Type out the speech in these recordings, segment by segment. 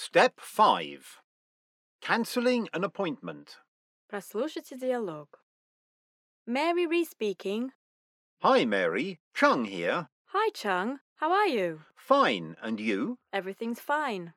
Step 5. Cancelling an appointment. Прослушайте диалог. Mary Ree speaking. Hi, Mary. Chung here. Hi, Chung. How are you? Fine, and you? Everything's fine.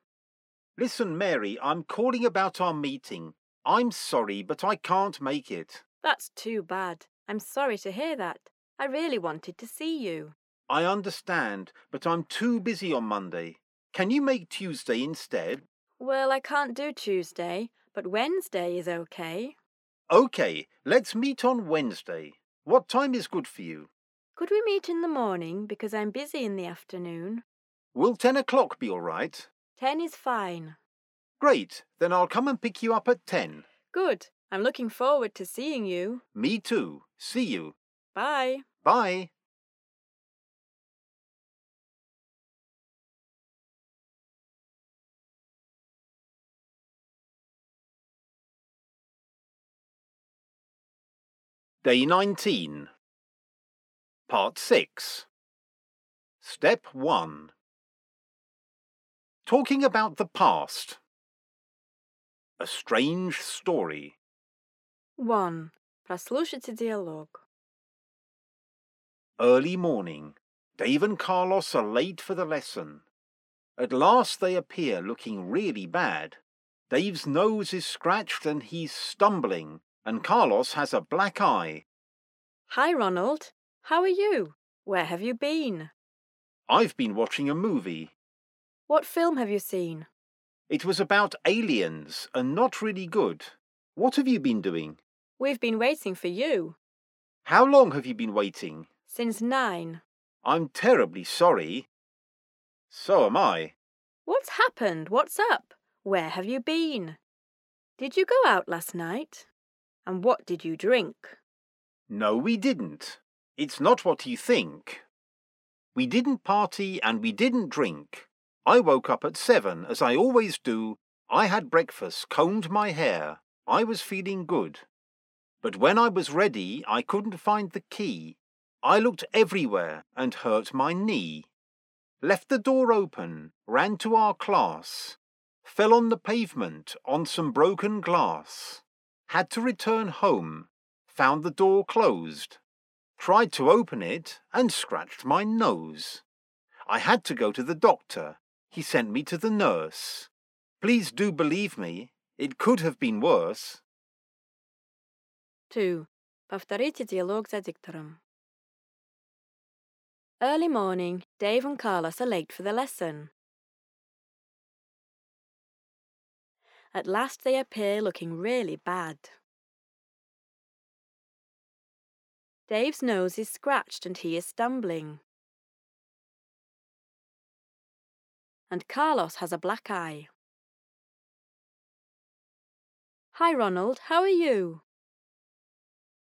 Listen, Mary, I'm calling about our meeting. I'm sorry, but I can't make it. That's too bad. I'm sorry to hear that. I really wanted to see you. I understand, but I'm too busy on Monday. Can you make Tuesday instead? Well, I can't do Tuesday, but Wednesday is okay. OK, let's meet on Wednesday. What time is good for you? Could we meet in the morning because I'm busy in the afternoon? Will 10 o'clock be all right? Ten is fine. Great, then I'll come and pick you up at 10. Good. I'm looking forward to seeing you. Me too. See you. Bye. Bye. Day 19. Part 6. Step 1. Talking about the past. A strange story. 1. Прослушайте диалог. Early morning. Dave and Carlos are late for the lesson. At last they appear looking really bad. Dave's nose is scratched and he's stumbling, and Carlos has a black eye. Hi, Ronald. How are you? Where have you been? I've been watching a movie. What film have you seen? It was about aliens and not really good. What have you been doing? We've been waiting for you. How long have you been waiting? Since nine. I'm terribly sorry. So am I. What's happened? What's up? Where have you been? Did you go out last night? And what did you drink? No, we didn't. It's not what you think. We didn't party and we didn't drink. I woke up at seven, as I always do. I had breakfast, combed my hair. I was feeling good. But when I was ready, I couldn't find the key. I looked everywhere and hurt my knee. Left the door open, ran to our class. Fell on the pavement on some broken glass Had to return home. Found the door closed. Tried to open it and scratched my nose. I had to go to the doctor. He sent me to the nurse. Please do believe me, it could have been worse. 2. Повторите диалог за диктором. Early morning, Dave and Carlos are late for the lesson. At last they appear looking really bad. Dave's nose is scratched and he is stumbling. And Carlos has a black eye. Hi, Ronald. How are you?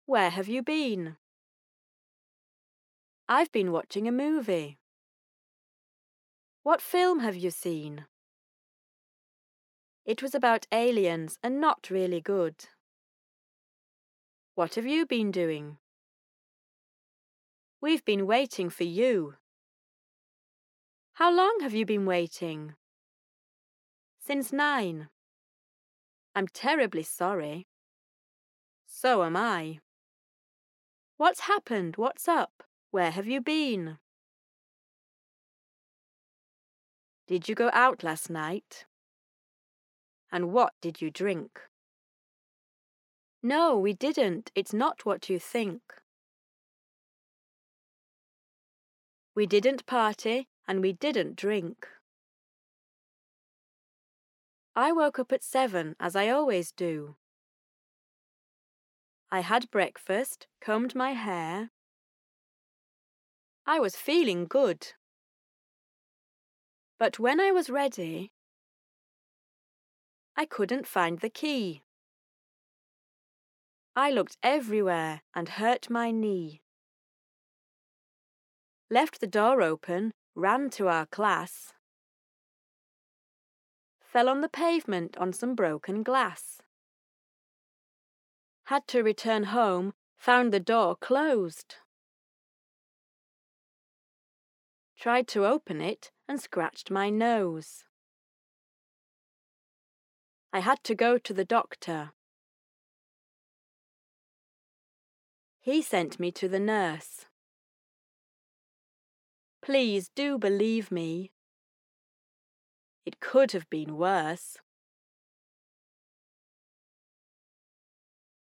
Where have you been? I've been watching a movie. What film have you seen? It was about aliens and not really good. What have you been doing? We've been waiting for you. How long have you been waiting? Since nine. I'm terribly sorry. So am I. What's happened? What's up? Where have you been? Did you go out last night? And what did you drink? No, we didn't. It's not what you think. We didn't party and we didn't drink. I woke up at seven, as I always do. I had breakfast, combed my hair. I was feeling good. But when I was ready, I couldn't find the key. I looked everywhere and hurt my knee. Left the door open, ran to our class. Fell on the pavement on some broken glass. Had to return home, found the door closed. Tried to open it and scratched my nose. I had to go to the doctor. He sent me to the nurse. Please do believe me. It could have been worse.